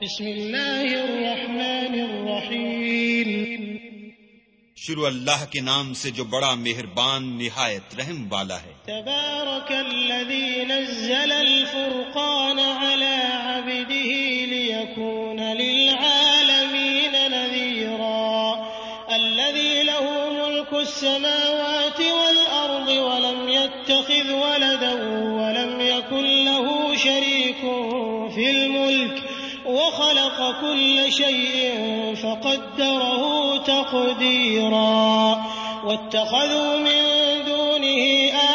بسم اللہ الرحمن الرحیم۔ شروع اللہ کے نام سے جو بڑا مہربان نہایت رحم والا ہے۔ تبارک الذي نزل الفرقان على عبده ليكون للعالمين نذيرا الذي له ملك السماوات والأرض ولم يتخذ ولدا ولم يكن له شريك وخلق كل شيء فقدره تقديرا واتخذوا من دونه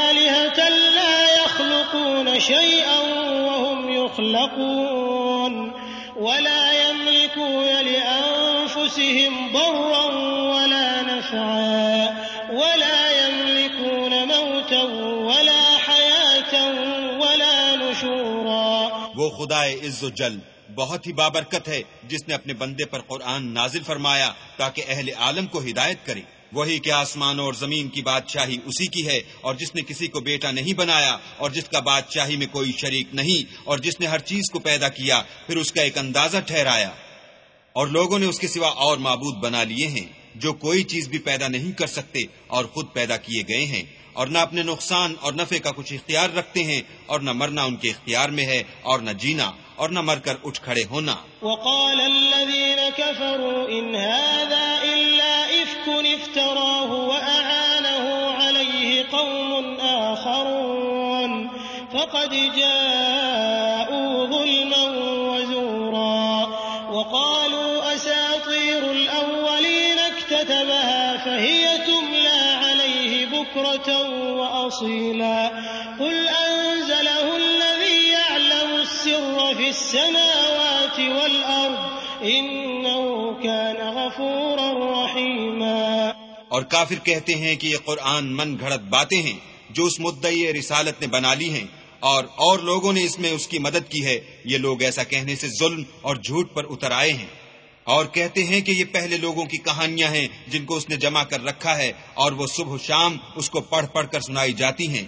آلهة لا يخلقون شيئا وهم يخلقون ولا يملكون لأنفسهم ضرا ولا نفعا ولا يملكون موتا ولا حياة ولا نشورا وہ خدا عز و جل بہت ہی بابرکت ہے جس نے اپنے بندے پر قرآن نازل فرمایا تاکہ اہل عالم کو ہدایت کرے۔ وہی کہ آسمانوں اور زمین کی بادشاہی اسی کی ہے اور جس نے کسی کو بیٹا نہیں بنایا اور جس کا بادشاہی میں کوئی شریک نہیں اور جس نے ہر چیز کو پیدا کیا، پھر اس کا ایک اندازہ ٹھہرایا۔ اور لوگوں نے اس کے سوا اور معبود بنا لیے ہیں جو کوئی چیز بھی پیدا نہیں کر سکتے اور خود پیدا کیے گئے ہیں۔ اور نہ اپنے نقصان اور نفع کا کچھ اختیار رکھتے ہیں اور نہ مرنا ان کے اختیار میں ہے اور نہ جینا اور نہ مر کر اٹھ کھڑے ہونا۔ وقال الذين كفروا ان هذا الا افك افتراه واعانه عليه قوم اخرون فقد جاءوا وأصيلا قل أنزله الذي يعلم السر في السماوات والأرض إنه كان غفورا رحيما اور کافر کہتے ہیں کہ یہ قرآن من گھڑت باتیں ہیں جو اس مدعی رسالت نے بنا لی ہیں اور اور لوگوں نے اس میں اس کی مدد کی ہے یہ لوگ ایسا کہنے سے ظلم اور جھوٹ پر اتر آئے ہیں۔ اور کہتے ہیں کہ یہ پہلے لوگوں کی کہانیاں ہیں جن کو اس نے جمع کر رکھا ہے اور وہ صبح شام اس کو پڑھ پڑھ کر سنائی جاتی ہیں۔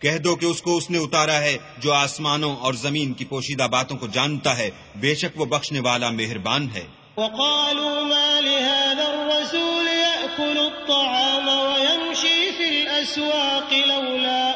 کہہ دو کہ اس کو اس نے اتارا ہے جو آسمانوں اور زمین کی پوشیدہ باتوں کو جانتا ہے۔ بے شک وہ بخشنے والا مہربان ہے۔ وقالوا ما لهذا الرسول يأكل الطعام ويمشي في الأسواق لولا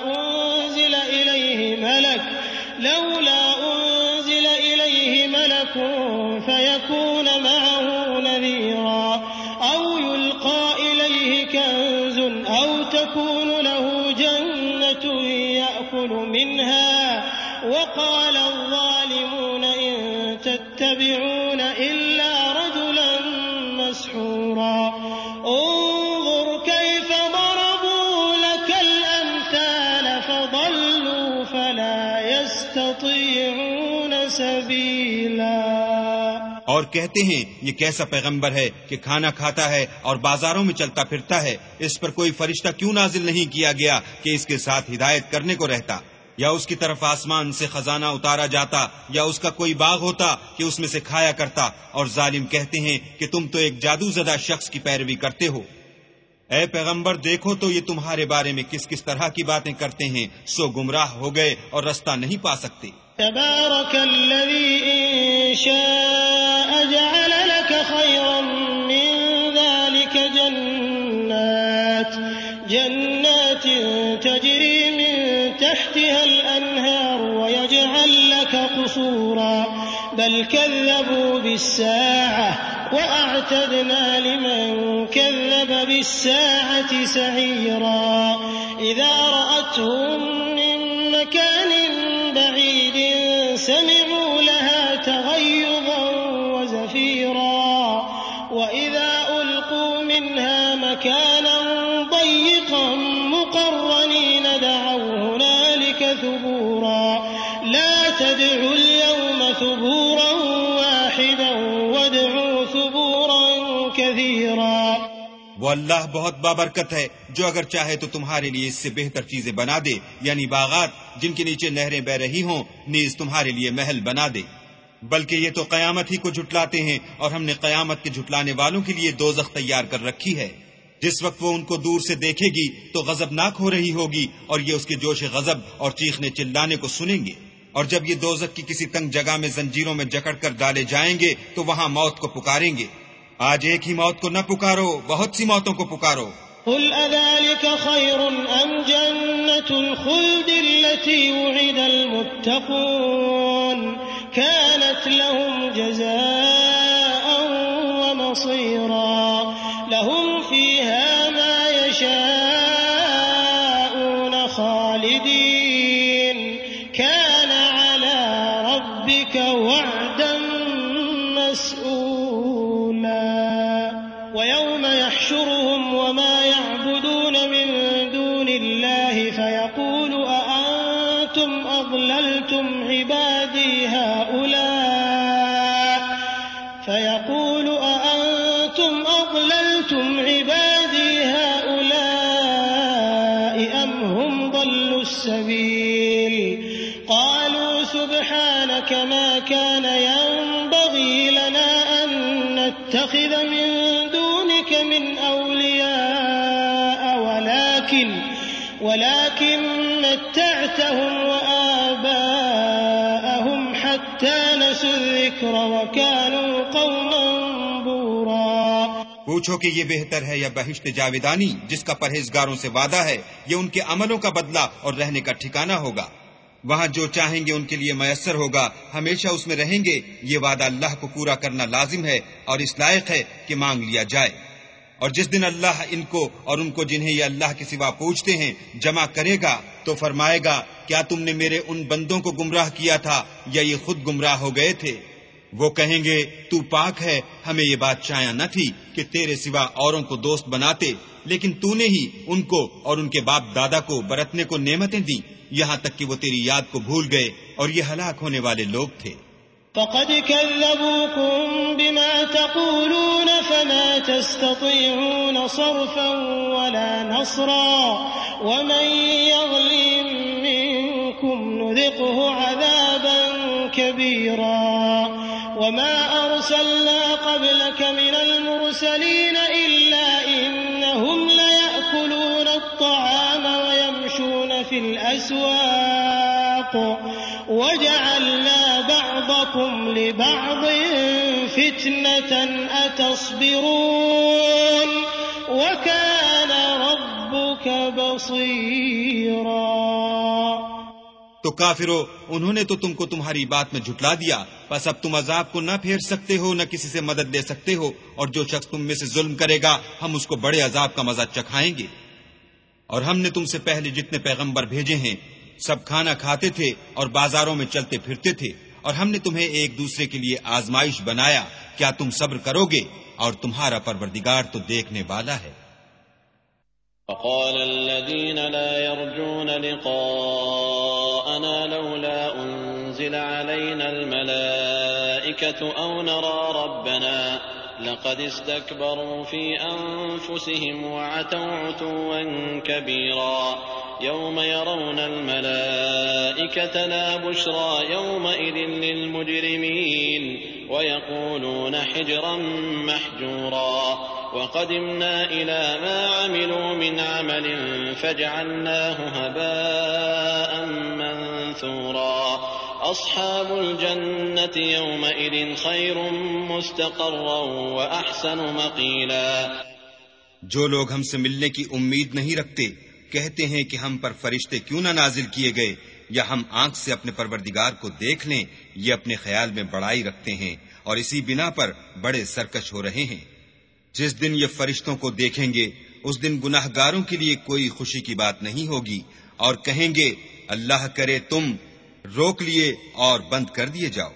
سبيلا اور کہتے ہیں، یہ کیسا پیغمبر ہے کہ کھانا کھاتا ہے اور بازاروں میں چلتا پھرتا ہے؟ اس پر کوئی فرشتہ کیوں نازل نہیں کیا گیا کہ اس کے ساتھ ہدایت کرنے کو رہتا؟ یا اس کی طرف آسمان سے خزانہ اتارا جاتا، یا اس کا کوئی باغ ہوتا کہ اس میں سے کھایا کرتا؟ اور ظالم کہتے ہیں کہ تم تو ایک جادو زدہ شخص کی پیروی کرتے ہو۔ اے پیغمبر، دیکھو تو یہ تمہارے بارے میں کس کس طرح کی باتیں کرتے ہیں، سو گمراہ ہو گئے اور رستہ نہیں پا سکتے۔ تبارك الذي إن شاء جعل لك خيرا من ذلك جنات جنات تجري من تحتها الأنهار ويجعل لك قصورا. بل كذبوا بالساعة وأعتدنا لمن كذب بالساعة سعيرا. إذا رأتهم اللہ بہت بابرکت ہے، جو اگر چاہے تو تمہارے لیے اس سے بہتر چیزیں بنا دے یعنی باغات جن کے نیچے نہریں بہ رہی ہوں، نیز تمہارے لیے محل بنا دے۔ بلکہ یہ تو قیامت ہی کو جھٹلاتے ہیں، اور ہم نے قیامت کے جھٹلانے والوں کے لیے دوزخ تیار کر رکھی ہے۔ جس وقت وہ ان کو دور سے دیکھے گی، تو غضب ناک ہو رہی ہوگی، اور یہ اس کے جوش غضب اور چیخنے چلانے کو سنیں گے۔ اور جب یہ دوزک کی کسی تنگ جگہ میں زنجیروں میں جکڑ کر ڈالے جائیں گے، تو وہاں موت کو پکاریں گے۔ آج ایک ہی موت کو نہ پکارو، بہت سی موتوں کو پکارو۔ قل أذلك خير أم جنة الخلد التي وعد المتقون كانت لهم جزاء ومصيرا لهم فيها ما يشاءون خالدين كان على ربك وعدا پوچھو کہ یہ بہتر ہے یا بہشت جاویدانی جس کا پرہیزگاروں سے وعدہ ہے، یہ ان کے عملوں کا بدلہ اور رہنے کا ٹھکانہ ہوگا۔ وہاں جو چاہیں گے ان کے لیے میسر ہوگا، ہمیشہ اس میں رہیں گے، یہ وعدہ اللہ کو پورا کرنا لازم ہے اور اس لائق ہے کہ مانگ لیا جائے۔ اور جس دن اللہ ان کو اور ان کو جنہیں یہ اللہ کے سوا پوچھتے ہیں جمع کرے گا تو فرمائے گا، کیا تم نے میرے ان بندوں کو گمراہ کیا تھا یا یہ خود گمراہ ہو گئے تھے؟ وہ کہیں گے، تو پاک ہے، ہمیں یہ بات چایا نہ تھی کہ تیرے سوا اوروں کو دوست بناتے، لیکن تو نے ہی ان کو اور ان کے باپ دادا کو برتنے کو نعمتیں دی یہاں تک کہ وہ تیری یاد کو بھول گئے اور یہ ہلاک ہونے والے لوگ تھے۔ فقد كذبوكم بما تقولون تستطيعون صرفا ولا نصرا ومن يظلم منكم نذقه عذابا كبيرا وما أرسلنا قبلك من المرسلين إلا إنهم ليأكلون الطعام ويمشون في الأسواق وجعلنا بعضكم لبعض فتنة أتصبرون وكان ربك بصيرا. تو کافرو، انہوں نے تو تم کو تمہاری بات میں جھٹلا دیا، بس اب تم عذاب کو نہ پھیر سکتے ہو، نہ کسی سے مدد لے سکتے ہو، اور جو شخص تم میں سے ظلم کرے گا، ہم اس کو بڑے عذاب کا مزہ چکھائیں گے۔ اور ہم نے تم سے پہلے جتنے پیغمبر بھیجے ہیں، سب کھانا کھاتے تھے اور بازاروں میں چلتے پھرتے تھے۔ اور ہم نے تمہیں ایک دوسرے کے لیے آزمائش بنایا، کیا تم صبر کرو گے؟ اور تمہارا پروردگار تو دیکھنے والا ہے۔ وقال الذين لا يرجون لقاءنا لولا أنزل علينا الملائكة أو نرى ربنا لقد استكبروا في أنفسهم وعتوا عتوا كبيرا يوم يرون الملائكة لا بشرى يومئذ للمجرمين ويقولون حجرا محجورا وقدمنا إلى ما عملوا من عمل فجعلناه هباء منثورا أصحاب الجنة يومئذ خير مستقرا وأحسن مقيلا جو لوگ ہم سے ملنے کی امید نہیں رکھتے کہتے ہیں کہ ہم پر فرشتے کیوں نہ نازل کیے گئے یا ہم آنکھ سے اپنے پروردگار کو دیکھ لیں، یہ اپنے خیال میں بڑائی رکھتے ہیں اور اسی بنا پر بڑے سرکش ہو رہے ہیں۔ جس دن یہ فرشتوں کو دیکھیں گے، اس دن گناہ گاروں کے لیے کوئی خوشی کی بات نہیں ہوگی اور کہیں گے، اللہ کرے تم، روک لیے اور بند کر دیے جاؤ۔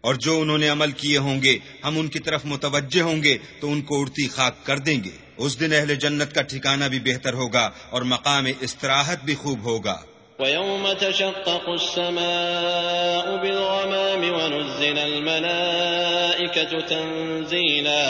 اور جو انہوں نے عمل کیے ہوں گے، ہم ان کی طرف متوجہ ہوں گے تو ان کو اڑتی خاک کر دیں گے۔ اس دن اہل جنت کا ٹھکانہ بھی بہتر ہوگا اور مقام استراحت بھی خوب ہوگا۔ ويوم تشقق السماء بالغمام ونزل الملائكة تنزيلا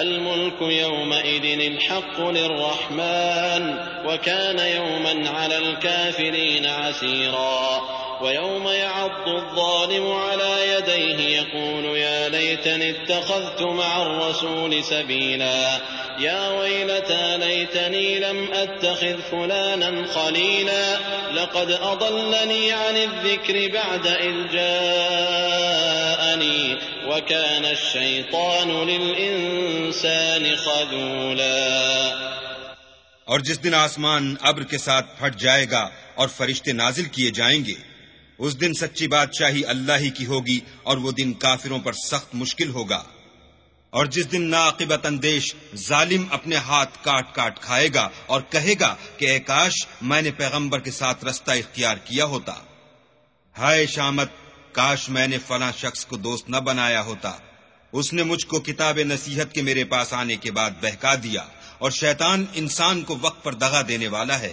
الملك يومئذ الحق للرحمن وكان يوما على الكافرين عسيرا ويوم يعض الظالم على يديه يقول يا ليتني اتخذت مع الرسول سبيلا. يا ويلتى ليتني لم أتخذ فلانا خليلا. لقد أضلني عن الذكر بعد إذ جاءني وكان الشيطان للإنسان خذولا. اور جس دن آسمان ابر کے ساتھ پھٹ جائے گا اور فرشتے نازل کیے جائیں گے اس دن سچی بادشاہی اللہ ہی کی ہوگی اور وہ دن کافروں پر سخت مشکل ہوگا۔ اور جس دن ناقبت اندیش ظالم اپنے ہاتھ کاٹ کاٹ کھائے گا اور کہے گا کہ، اے کاش، میں نے پیغمبر کے ساتھ رستہ اختیار کیا ہوتا۔ ہائے شامت، کاش میں نے فلاں شخص کو دوست نہ بنایا ہوتا۔ اس نے مجھ کو کتاب نصیحت کے میرے پاس آنے کے بعد بہکا دیا۔ اور شیطان انسان کو وقت پر دغا دینے والا ہے۔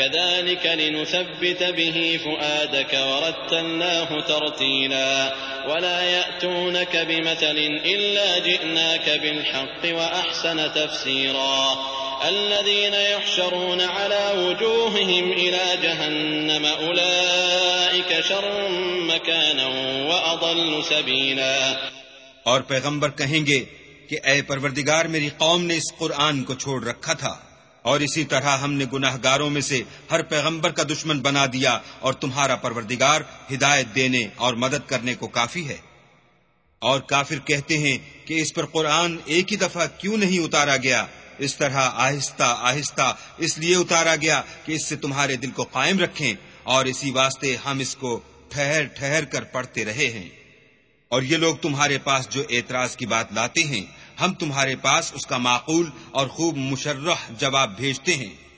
كذلك لنثبت به فؤادك ورتلناه ترتيلا ولا يأتونك بمثل إلا جئناك بالحق وأحسن تفسيرا الذين يحشرون على وجوههم إلى جهنم أولئك شر مكانا وأضل سبيلا اور پیغمبر کہیں گے کہ اے پروردگار، میری قوم نے اس قرآن کو چھوڑ رکھا تھا۔ اور اسی طرح ہم نے گناہ گاروں میں سے ہر پیغمبر کا دشمن بنا دیا اور تمہارا پروردگار ہدایت دینے اور مدد کرنے کو کافی ہے۔ اور کافر کہتے ہیں کہ اس پر قرآن ایک ہی دفعہ کیوں نہیں اتارا گیا؟ اس طرح آہستہ آہستہ اس لیے اتارا گیا کہ اس سے تمہارے دل کو قائم رکھیں اور اسی واسطے ہم اس کو ٹھہر ٹھہر کر پڑھتے رہے ہیں۔ اور یہ لوگ تمہارے پاس جو اعتراض کی بات لاتے ہیں ہم تمہارے پاس اس کا معقول اور خوب مشرح جواب بھیجتے ہیں۔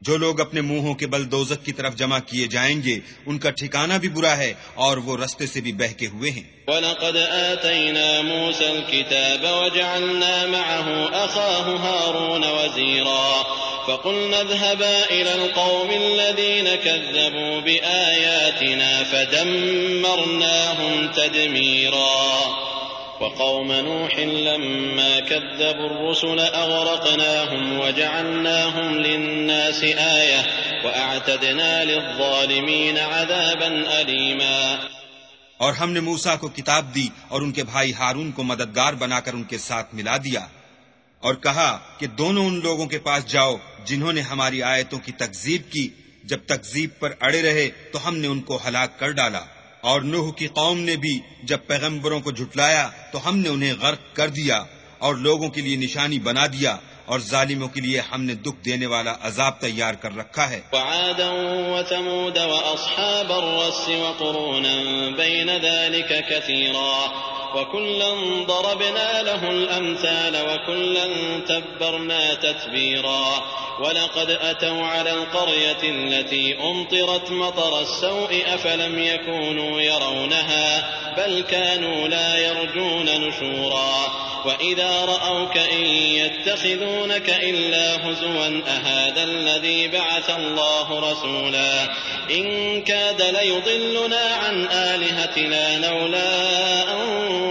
جو لوگ اپنے منہوں کے بل دوزک کی طرف جمع کیے جائیں گے، ان کا ٹھکانہ بھی برا ہے اور وہ رستے سے بھی بہکے ہوئے ہیں۔ وَلَقَدْ آتَيْنَا مُوسَى الْكِتَابَ وَجَعَلْنَا مَعَهُ أَخَاهُ هَارُونَ وَزِيرًا فقلنا اذهبا إلى القوم الذين كذبوا بآياتنا فدمرناهم تدميرا وقوم نوح لما كذبوا الرسل أغرقناهم وجعلناهم للناس آية وأعتدنا للظالمين عذابا أليما. اور ہم نے موسا کو کتاب دی اور ان کے بھائی ہارون کو مددگار بنا کر ان کے ساتھ ملا دیا اور کہا کہ دونوں ان لوگوں کے پاس جاؤ جنہوں نے ہماری آیتوں کی تکزیب کی، جب تکزیب پر اڑے رہے تو ہم نے ان کو ہلاک کر ڈالا۔ اور نوح کی قوم نے بھی جب پیغمبروں کو جھٹلایا تو ہم نے انہیں غرق کر دیا اور لوگوں کے لیے نشانی بنا دیا اور ظالموں کے لیے ہم نے دکھ دینے والا عذاب تیار کر رکھا ہے۔ وعادا وثمود واصحاب الرس وقرونا بین ذلك كثيرا۔ وكلا ضربنا له الأمثال وكلا تبرنا تتبيرا ولقد أتوا على القرية التي أمطرت مطر السوء أفلم يكونوا يرونها بل كانوا لا يرجون نشورا وإذا رأوك إن يتخذونك إلا هزوا أهذا الذي بعث الله رسولا إن كاد ليضلنا عن آلهتنا لولا أن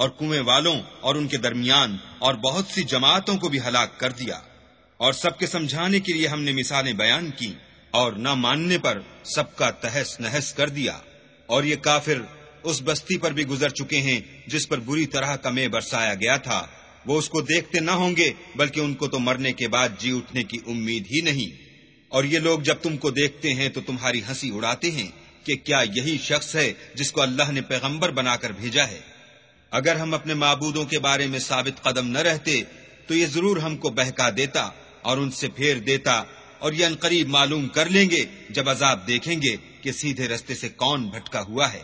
اور کنویں والوں اور ان کے درمیان اور بہت سی جماعتوں کو بھی ہلاک کر دیا۔ اور سب کے سمجھانے کے لیے ہم نے مثالیں بیان کی اور نہ ماننے پر سب کا تہس نہس کر دیا۔ اور یہ کافر اس بستی پر بھی گزر چکے ہیں جس پر بری طرح کا میں برسایا گیا تھا۔ وہ اس کو دیکھتے نہ ہوں گے بلکہ ان کو تو مرنے کے بعد جی اٹھنے کی امید ہی نہیں۔ اور یہ لوگ جب تم کو دیکھتے ہیں تو تمہاری ہنسی اڑاتے ہیں کہ کیا یہی شخص ہے جس کو اللہ نے پیغمبر بنا کر بھیجا ہے۔ اگر ہم اپنے معبودوں کے بارے میں ثابت قدم نہ رہتے، تو یہ ضرور ہم کو بہکا دیتا اور ان سے پھیر دیتا اور یہ انقریب معلوم کر لیں گے جب عذاب دیکھیں گے کہ سیدھے رستے سے کون بھٹکا ہوا ہے۔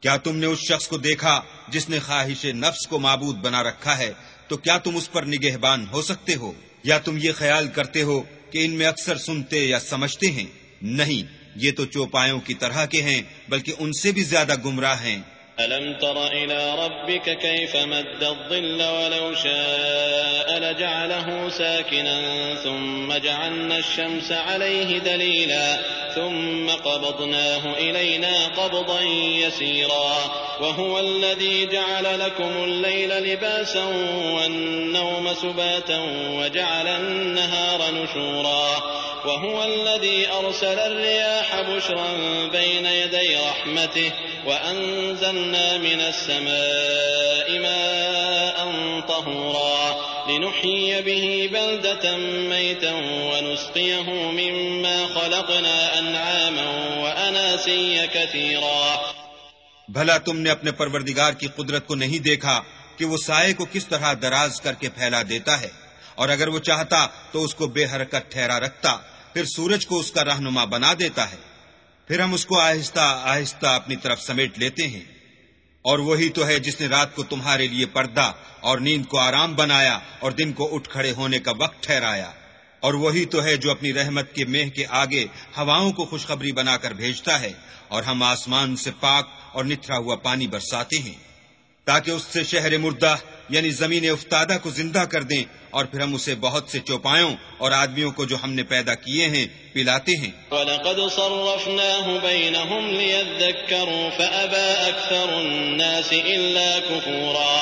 کیا تم نے اس شخص کو دیکھا جس نے خواہش نفس کو معبود بنا رکھا ہے؟ تو کیا تم اس پر نگہبان ہو سکتے ہو؟ یا تم یہ خیال کرتے ہو کہ ان میں اکثر سنتے یا سمجھتے ہیں؟ نہیں، یہ تو چوپایوں کی طرح کے ہیں، بلکہ ان سے بھی زیادہ گمراہ ہیں۔ ألم تر إلى ربك كيف مد الظل ولو شاء لجعله ساكنا ثم جعلنا الشمس عليه دليلا ثم قبضناه إلينا قبضا يسيرا وهو الذي جعل لكم الليل لباسا والنوم سباتا وجعل النهار نشورا وهو الذي أرسل الرياح بشرا بين يدي رحمته وأنزلنا من السماء ماء طهورا لنحيي به بلدة ميتا ونسقيه مما خلقنا أنعاما وأناسيا كثيرا بھلا تم نے اپنے پروردگار کی قدرت کو نہیں دیکھا کہ وہ سائے کو کس طرح دراز کر کے پھیلا دیتا ہے۔ اور اگر وہ چاہتا تو اس کو بے حرکت ٹھہرا رکھتا، پھر سورج کو اس کا رہنما بنا دیتا ہے۔ پھر ہم اس کو آہستہ آہستہ اپنی طرف سمیٹ لیتے ہیں۔ اور وہی تو ہے جس نے رات کو تمہارے لیے پردہ اور نیند کو آرام بنایا اور دن کو اٹھ کھڑے ہونے کا وقت ٹھہرایا۔ اور وہی تو ہے جو اپنی رحمت کے مہ کے آگے ہواؤں کو خوشخبری بنا کر بھیجتا ہے۔ اور ہم آسمان سے پاک اور نتھرا ہوا پانی برساتے ہیں۔ تاکہ اس سے شہر مردہ یعنی زمین افتادہ کو زندہ کر دیں اور پھر ہم اسے بہت سے چوپایوں اور آدمیوں کو جو ہم نے پیدا کیے ہیں، پلاتے ہیں۔ وَلَقَدْ صَرَّفْنَاهُ بَيْنَهُمْ لِيَذَّكَّرُوا فَأَبَى أَكْثَرُ النَّاسِ إِلَّا كُفُورًا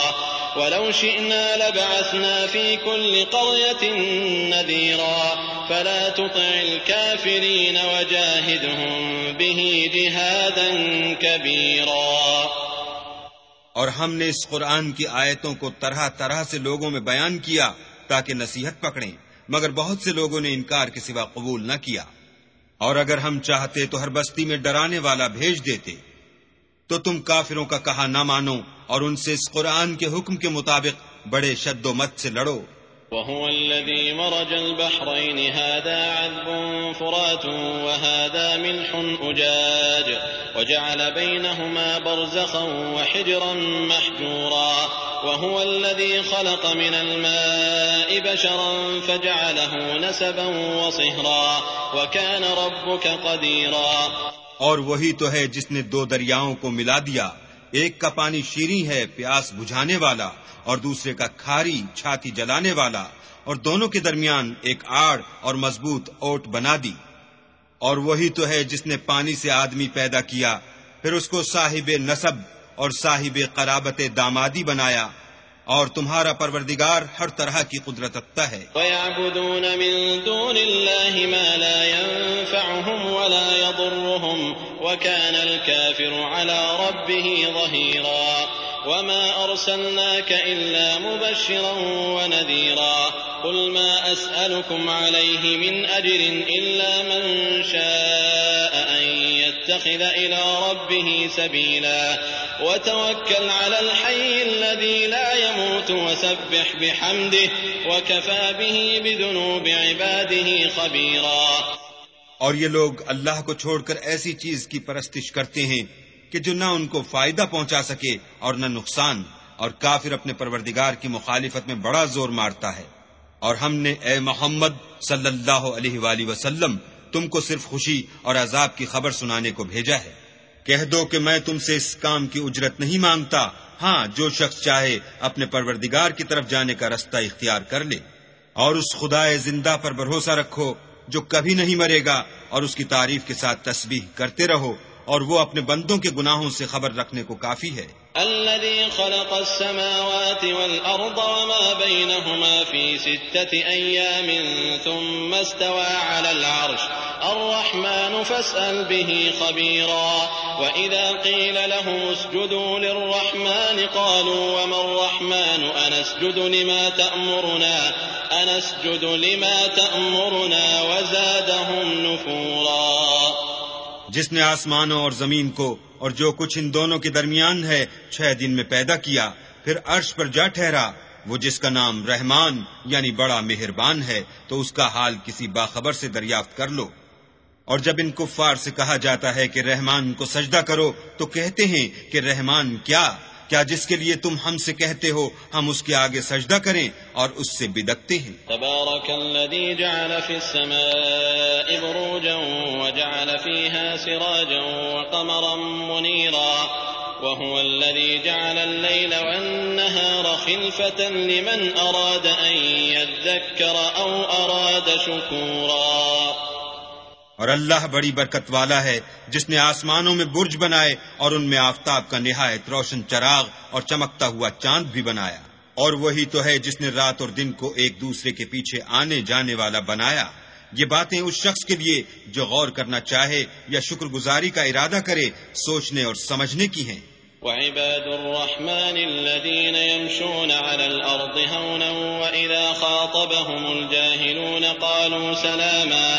وَلَوْ شِئْنَا لَبَعَثْنَا فِي كُلِّ قَرْيَةٍ نَذِيرًا فَلَا تُطِعِ الْكَافِرِينَ وَجَاهِدْهُمْ بِهِ جِهَادًا كَبِيرًا اور ہم نے اس قرآن کی آیتوں کو طرح طرح سے لوگوں میں بیان کیا تاکہ نصیحت پکڑیں، مگر بہت سے لوگوں نے انکار کے سوا قبول نہ کیا۔ اور اگر ہم چاہتے تو ہر بستی میں ڈرانے والا بھیج دیتے۔ تو تم کافروں کا کہا نہ مانو اور ان سے اس قرآن کے حکم کے مطابق بڑے شد و مت سے لڑو۔ وهو الذي مرج البحرين. هذا عذب فرات وهذا ملح أجاج. وجعل بينهما برزخا وحجرا محجورا. وهو الذي خلق من الماء بشرا فجعله نسبا وصهرا. وكان ربك قديرا. اور وہی تو ہے جس نے دو دریاؤں کو ملا دیا ایک کا پانی شیریں ہے پیاس بجھانے والا اور دوسرے کا کھاری چھاتی جلانے والا اور دونوں کے درمیان ایک آڑ اور مضبوط اوٹ بنا دی۔ اور وہی تو ہے جس نے پانی سے آدمی پیدا کیا، پھر اس کو صاحب نصب اور صاحب قرابت دامادی بنایا اور تمہارا پروردگار ہر طرح کی قدرت رکھتا ہے۔ وَيَعْبُدُونَ مِن دُونِ اللَّهِ مَا لَا يَنفَعُهُمْ وَلَا يَضُرُّهُمْ وَكَانَ الْكَافِرُ عَلَى رَبِّهِ ظَهِيرًا وما أرسلناك إلا مبشرا ونذيرا قل ما أسألكم عليه من أجر إلا من شاء أن يتخذ إلى ربه سبيلا وتوكل على الحي الذي لا يموت وسبح بحمده وكفى به بذنوب عباده خبيرا اور یہ لوگ اللہ کو چھوڑ کر ایسی چیز کی پرستش کرتے ہیں کہ جو نہ ان کو فائدہ پہنچا سکے اور نہ نقصان، اور کافر اپنے پروردگار کی مخالفت میں بڑا زور مارتا ہے۔ اور ہم نے اے محمد صلی اللہ علیہ وآلہ وسلم، تم کو صرف خوشی اور عذاب کی خبر سنانے کو بھیجا ہے۔ کہہ دو کہ میں تم سے اس کام کی اجرت نہیں مانگتا۔ ہاں جو شخص چاہے اپنے پروردگار کی طرف جانے کا رستہ اختیار کر لے۔ اور اس خدا زندہ پر بھروسہ رکھو جو کبھی نہیں مرے گا اور اس کی تعریف کے ساتھ تسبیح کرتے رہو اور وہ اپنے بندوں کے گناہوں سے خبر رکھنے کو کافی ہے۔ الذي خلق السماوات والأرض وما بينهما في ستة أيام ثم استوى على العرش۔ الرحمن فاسأل به خبيرا وإذا قيل له اسجدوا للرحمن قالوا وما الرحمن؟ أنسجد لما تأمرنا، أنسجد لما تأمرنا وزادهم نفورا. جس نے آسمانوں اور زمین کو اور جو کچھ ان دونوں کے درمیان ہے چھ دن میں پیدا کیا، پھر عرش پر جا ٹھہرا۔ وہ جس کا نام رحمان یعنی بڑا مہربان ہے، تو اس کا حال کسی باخبر سے دریافت کر لو۔ اور جب ان کفار سے کہا جاتا ہے کہ رحمان کو سجدہ کرو، تو کہتے ہیں کہ رحمان کیا؟ کیا جس کے لیے تم ہم سے کہتے ہو، ہم اس کے آگے سجدہ کریں اور اس سے بدکتے ہیں۔ تبارك الذي جعل في السماء بروجا وجعل فيها سراجا وقمرا منيرا وهو الذي جعل الليل والنهار خلفة لمن أراد أن يذكر أو أراد شكورا اور اللہ بڑی برکت والا ہے، جس نے آسمانوں میں برج بنائے اور ان میں آفتاب کا نہایت روشن چراغ اور چمکتا ہوا چاند بھی بنایا۔ اور وہی تو ہے جس نے رات اور دن کو ایک دوسرے کے پیچھے آنے جانے والا بنایا۔ یہ باتیں اس شخص کے لیے جو غور کرنا چاہے یا شکر گزاری کا ارادہ کرے، سوچنے اور سمجھنے کی ہیں۔ وعباد الرحمن الذين يمشون على الأرض هونا وإذا خاطبهم الجاهلون قالوا سلاما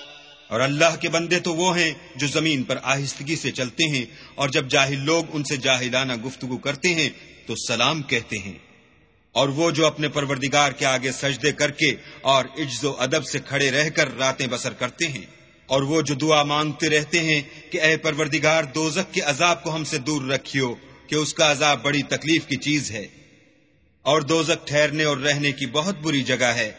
اور اللہ کے بندے تو وہ ہیں جو زمین پر آہستگی سے چلتے ہیں اور جب جاہل لوگ ان سے جاہلانہ گفتگو کرتے ہیں تو سلام کہتے ہیں۔ اور وہ جو اپنے پروردگار کے آگے سجدے کر کے اور عجز و ادب سے کھڑے رہ کر راتیں بسر کرتے ہیں اور وہ جو دعا مانگتے رہتے ہیں کہ اے پروردگار دوزک کے عذاب کو ہم سے دور رکھیو کہ اس کا عذاب بڑی تکلیف کی چیز ہے۔ اور دوزک ٹھہرنے اور رہنے کی بہت بری جگہ ہے۔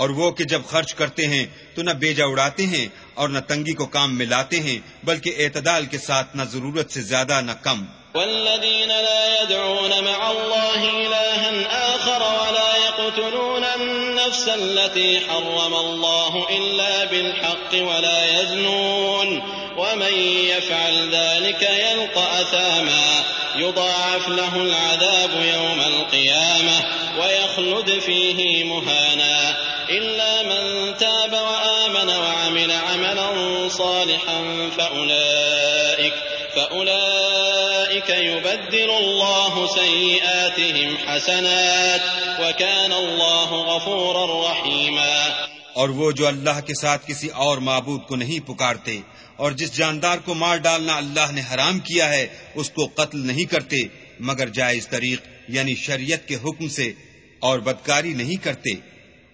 اور وہ کہ جب خرچ کرتے ہیں تو نہ بیجا اڑاتے ہیں اور نہ تنگی کو کام میں لاتے ہیں، بلکہ اعتدال کے ساتھ نہ ضرورت سے زیادہ نہ کم۔ والذين لا يدعون مع الله إلها آخر ولا يقتلون النفس التي حرم الله إلا بالحق ولا يزنون ومن يفعل ذلك يلقى أثاما يضاعف له العذاب يوم القيامة ويخلد فيه مهانا إلا من تاب وآمن وعمل عملا صالحا فأولئك فأولئك يبدل الله سيئاتهم حسنات وكان الله غفورا رحيما. اور وہ جو اللہ کے ساتھ کسی اور معبود کو نہیں پکارتے اور جس جاندار کو مار ڈالنا اللہ نے حرام کیا ہے، اس کو قتل نہیں کرتے، مگر جائز طریق یعنی شریعت کے حکم سے اور بدکاری نہیں کرتے۔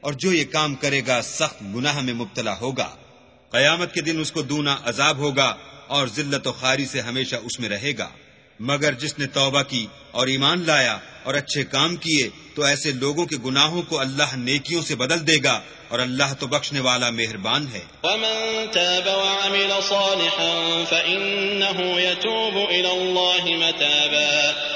اور جو یہ کام کرے گا، سخت گناہ میں مبتلا ہوگا۔ قیامت کے دن اس کو دونا عذاب ہوگا اور ذلت و خاری سے ہمیشہ اس میں رہے گا۔ مگر جس نے توبہ کی اور ایمان لایا اور اچھے کام کیے، تو ایسے لوگوں کے گناہوں کو اللہ نیکیوں سے بدل دے گا اور اللہ تو بخشنے والا مہربان ہے۔ ومن تاب وعمل صالحا فإنه يتوب إلى الله متابا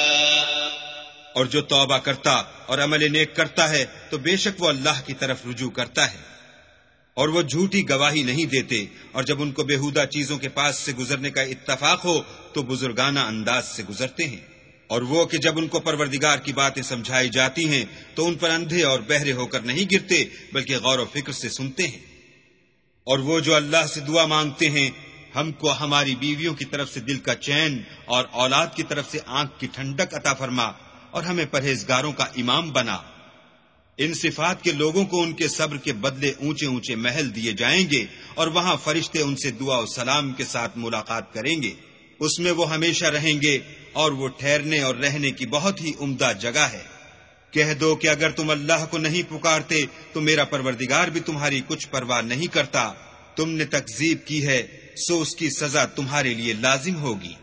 اور جو توبہ کرتا اور عمل نیک کرتا ہے، تو بے شک وہ اللہ کی طرف رجوع کرتا ہے۔ اور وہ جھوٹی گواہی نہیں دیتے، اور جب ان کو بےحدہ چیزوں کے پاس سے گزرنے کا اتفاق ہو، تو بزرگانہ انداز سے گزرتے ہیں۔ اور وہ کہ جب ان کو پروردگار کی باتیں سمجھائی جاتی ہیں، تو ان پر اندھے اور بہرے ہو کر نہیں گرتے، بلکہ غور و فکر سے سنتے ہیں۔ اور وہ جو اللہ سے دعا مانگتے ہیں، ہم کو ہماری بیویوں کی طرف سے دل کا چین اور اولاد کی طرف سے آنکھ کی ٹھنڈک عطا فرما۔ اور ہمیں پرہیزگاروں کا امام بنا۔ ان صفات کے لوگوں کو ان کے صبر کے بدلے اونچے اونچے محل دیے جائیں گے اور وہاں فرشتے ان سے دعا و سلام کے ساتھ ملاقات کریں گے۔ اس میں وہ ہمیشہ رہیں گے اور وہ ٹھہرنے اور رہنے کی بہت ہی عمدہ جگہ ہے۔ کہہ دو کہ اگر تم اللہ کو نہیں پکارتے تو میرا پروردگار بھی تمہاری کچھ پرواہ نہیں کرتا۔ تم نے تکزیب کی ہے، سو اس کی سزا تمہارے لیے لازم ہوگی۔